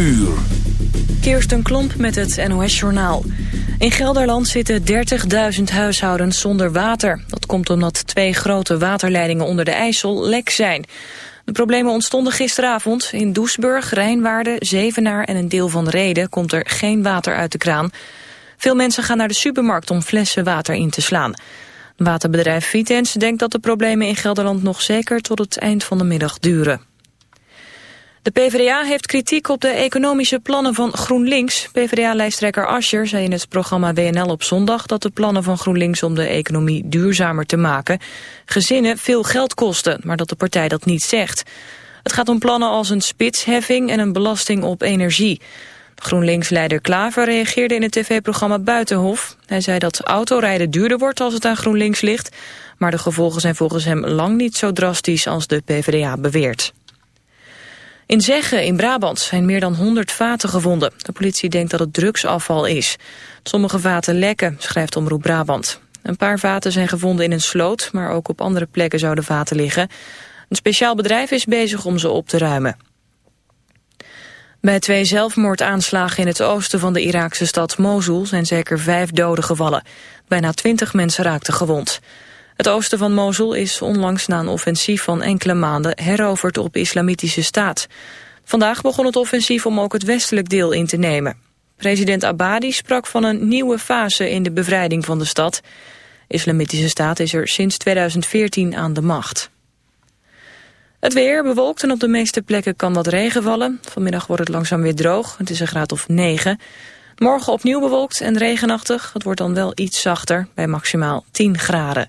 uur. Kirsten Klomp met het NOS-journaal. In Gelderland zitten 30.000 huishoudens zonder water. Dat komt omdat twee grote waterleidingen onder de IJssel lek zijn. De problemen ontstonden gisteravond. In Doesburg, Rijnwaarden, Zevenaar en een deel van Reden komt er geen water uit de kraan. Veel mensen gaan naar de supermarkt om flessen water in te slaan. Waterbedrijf Vitens denkt dat de problemen in Gelderland nog zeker tot het eind van de middag duren. De PvdA heeft kritiek op de economische plannen van GroenLinks. PvdA-lijsttrekker Ascher zei in het programma WNL op zondag... dat de plannen van GroenLinks om de economie duurzamer te maken... gezinnen veel geld kosten, maar dat de partij dat niet zegt. Het gaat om plannen als een spitsheffing en een belasting op energie. GroenLinks-leider Klaver reageerde in het tv-programma Buitenhof. Hij zei dat autorijden duurder wordt als het aan GroenLinks ligt... maar de gevolgen zijn volgens hem lang niet zo drastisch als de PvdA beweert. In Zeggen in Brabant zijn meer dan 100 vaten gevonden. De politie denkt dat het drugsafval is. Sommige vaten lekken, schrijft Omroep Brabant. Een paar vaten zijn gevonden in een sloot, maar ook op andere plekken zouden vaten liggen. Een speciaal bedrijf is bezig om ze op te ruimen. Bij twee zelfmoordaanslagen in het oosten van de Iraakse stad Mosul zijn zeker vijf doden gevallen. Bijna twintig mensen raakten gewond. Het oosten van Mosul is onlangs na een offensief van enkele maanden heroverd op islamitische staat. Vandaag begon het offensief om ook het westelijk deel in te nemen. President Abadi sprak van een nieuwe fase in de bevrijding van de stad. Islamitische staat is er sinds 2014 aan de macht. Het weer bewolkt en op de meeste plekken kan wat regen vallen. Vanmiddag wordt het langzaam weer droog. Het is een graad of 9. Morgen opnieuw bewolkt en regenachtig. Het wordt dan wel iets zachter bij maximaal 10 graden.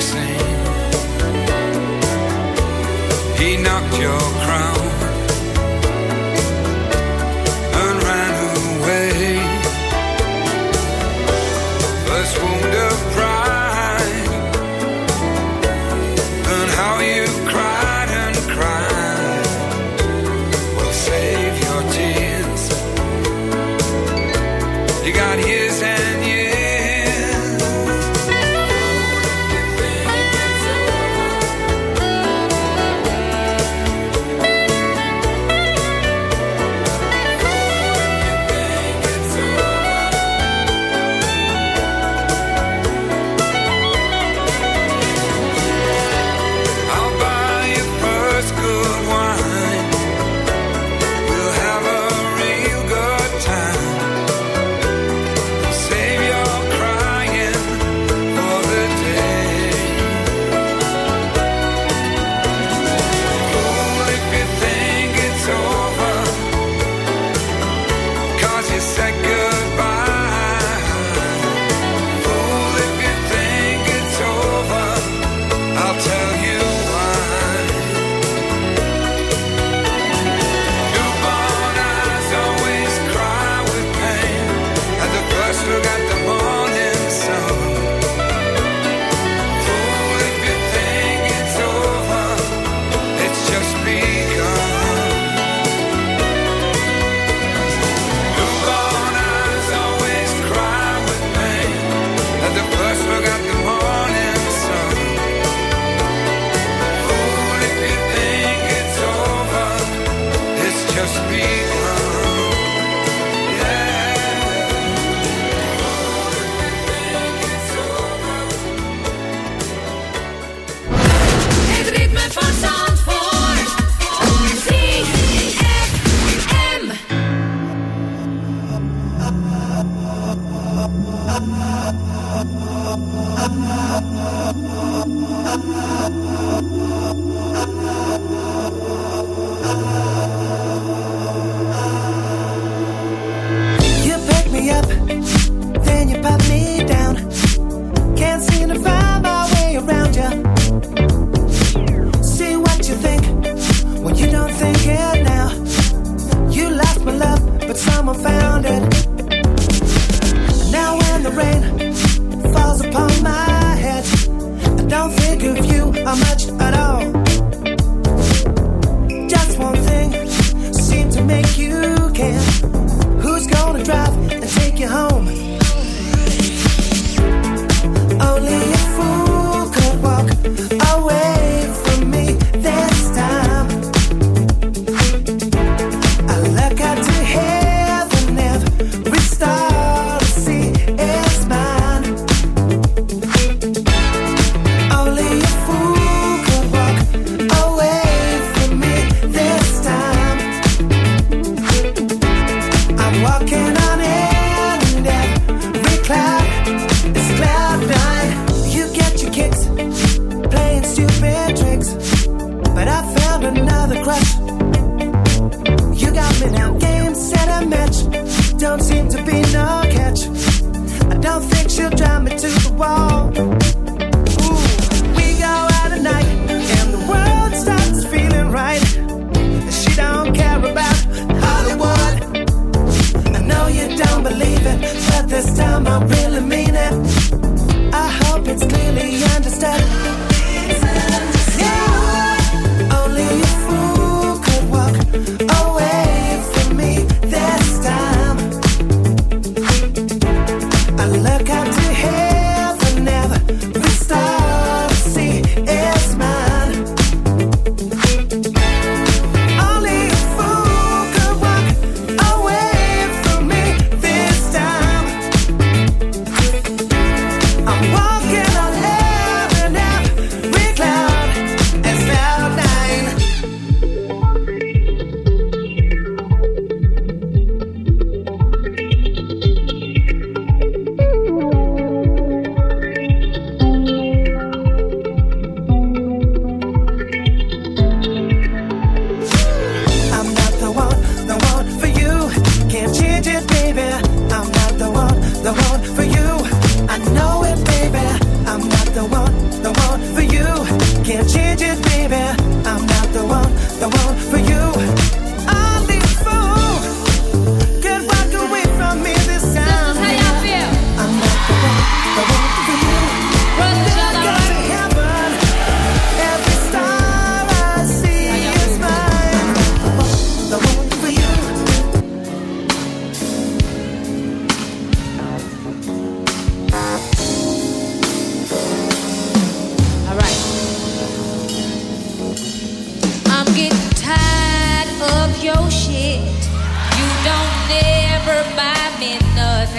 Scene. He knocked your crown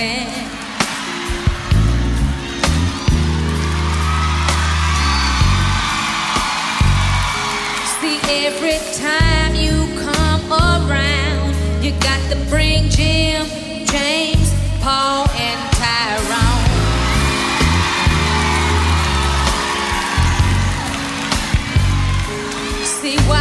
See, every time you come around, you got to bring Jim, James, Paul, and Tyrone. See why?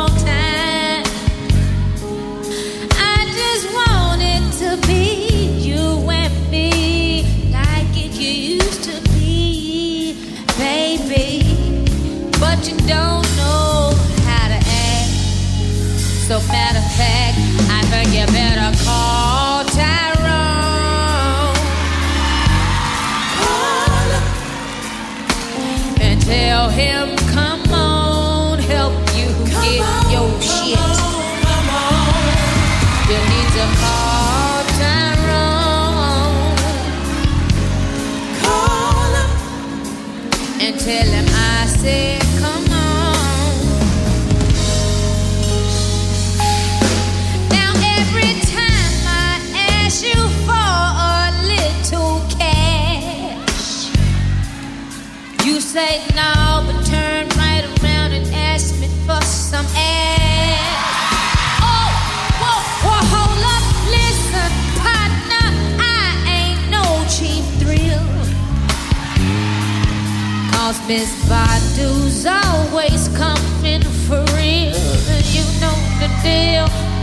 him.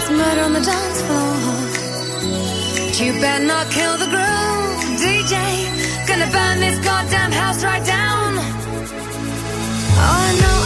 It's murder on the dance floor. But you better not kill the groove, DJ. Gonna burn this goddamn house right down. Oh, I know.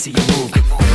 See you move.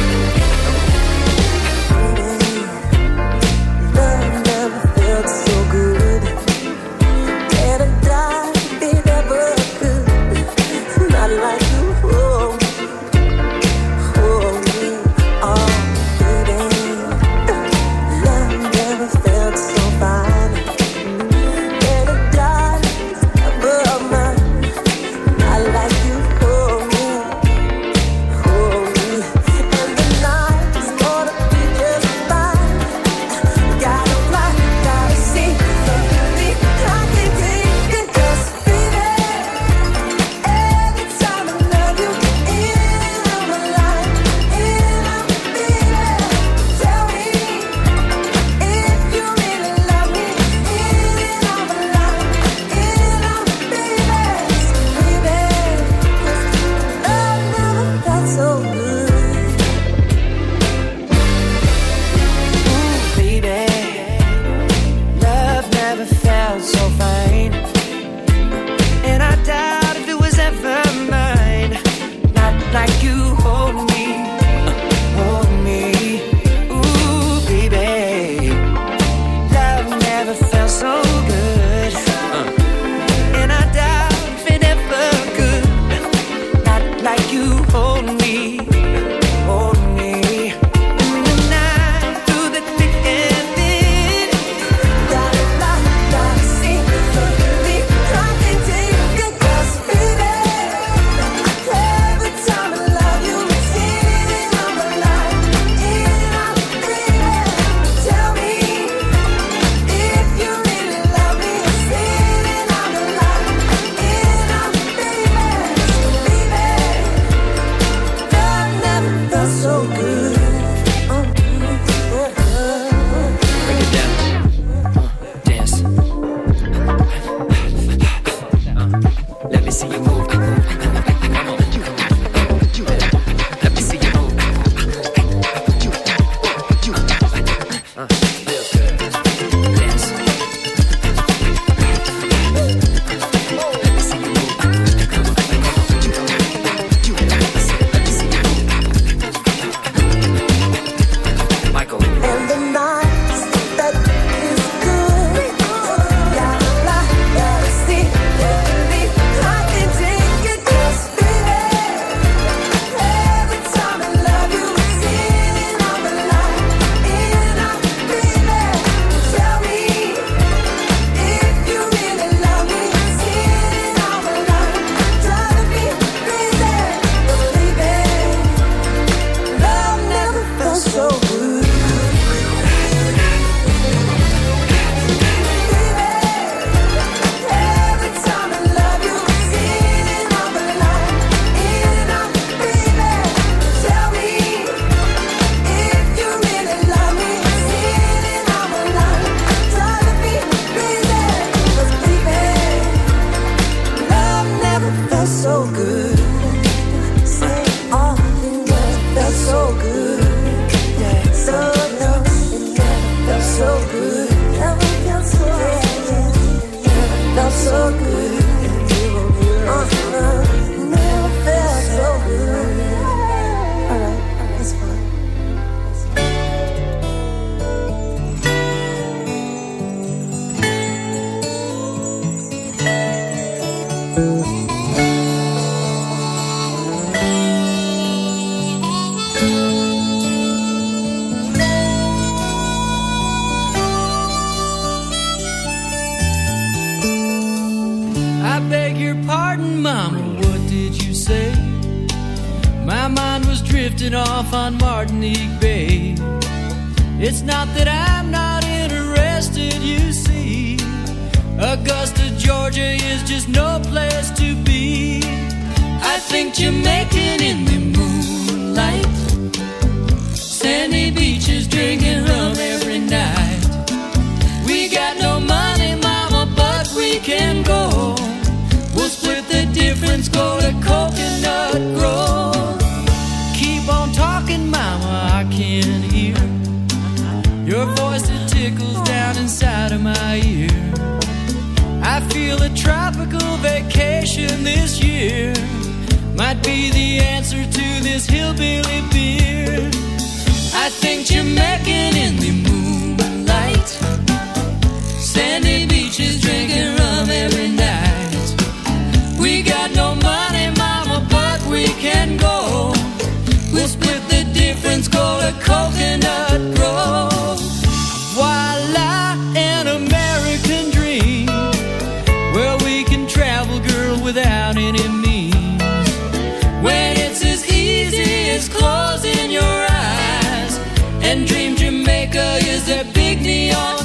Is a big neon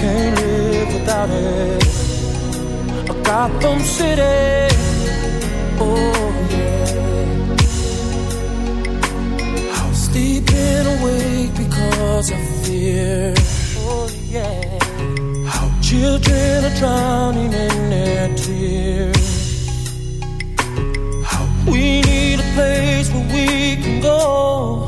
can't live without it. A Gotham City, oh yeah. How sleeping awake because of fear, oh yeah. How children are drowning in their tears. We need a place where we can go.